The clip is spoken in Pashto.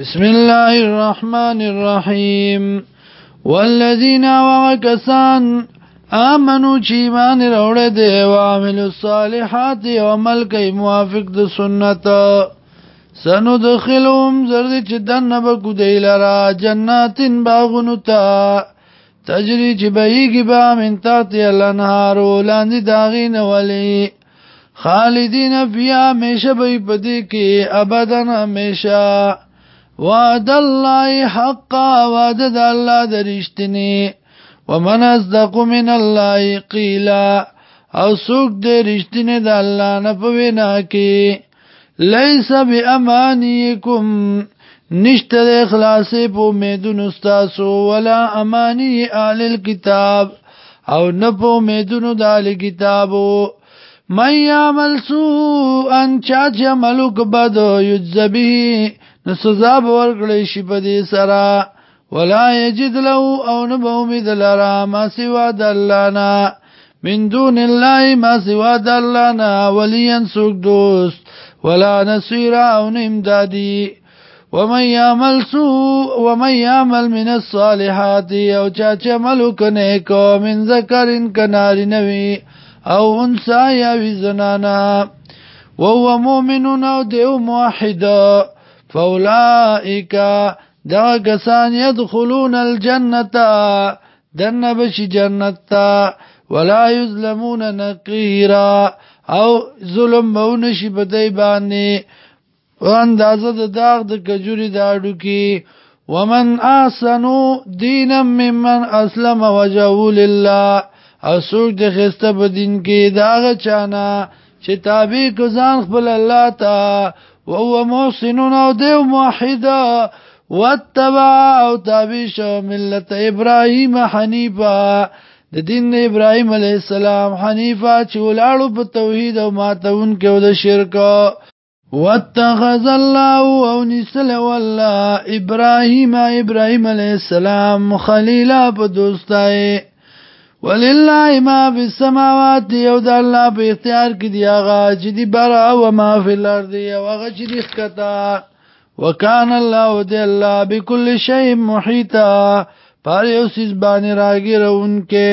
بسم الله الرحمن الرحيم والذين وكسان آمنوا چیمان روڑ دے وعمل الصالحات وعمل کئی موافق د سنت سنو دخلهم زرد چی دن بکو دیلرا جنات باغنو تا تجری چی بیگی با من تاتی الانهارو لاندی داغین ولی خالدین فیا میشه بی پدی کی ابدا میشه وعد الله حقا وعد د الله درشتنی ومن اصدق من الله قیلا او سوک د رشتنی د الله نه پوینا کی لیس بامانیکم نشته د اخلاص په امیدون استاسو ولا امانی آل الكتاب او نه په امیدون د آل کتابو من یعمل سوء ان چاچ ملک بدو یجزبی نو سزا به ورکړی شي په دې سره ولا یجد له او نه به امید لرا ما سوا د الله نه من دون الله ما سوا د الله نه ولیا څوک دوست ولا نصير او نه امدادي ومن يعمل سوء ومن يعمل من الصالحات او چا چې عمل وکنه کو من ذکرن کناری نوي او انسا یا وی زنانا وهو مؤمن او دیو موحده فاولائک دا کسان يدخلون الجنه دنه بشي جنت تا ولا يظلمون نقيرا او ظلم بونشي بدای باندې اندازه د داغ د کجوري داړو کې ومن احسنو دینا ممن اسلم وجهه لله او سوق د خسته په دین کې داغه چانا چې تابع کو ځان خپل الله ته وهو محسن او دیو موحد واتبع او تابش ملت ابراهیم حنیفا د دین ابراهیم علی السلام حنیفا چې ولاړو په توحید او ماتون کې او د شرک واتخذ الله او نسل والله ابراهیم ابراهیم علی السلام خلیلا په دوستای ولله ما فی السماوات یو د الله په اختیار کې دی هغه چې دی برا او ما فی الارض یو هغه چې دی ښکتا وکان الله د الله بكل شی محیطا پر یو سیس باندې راګرونکې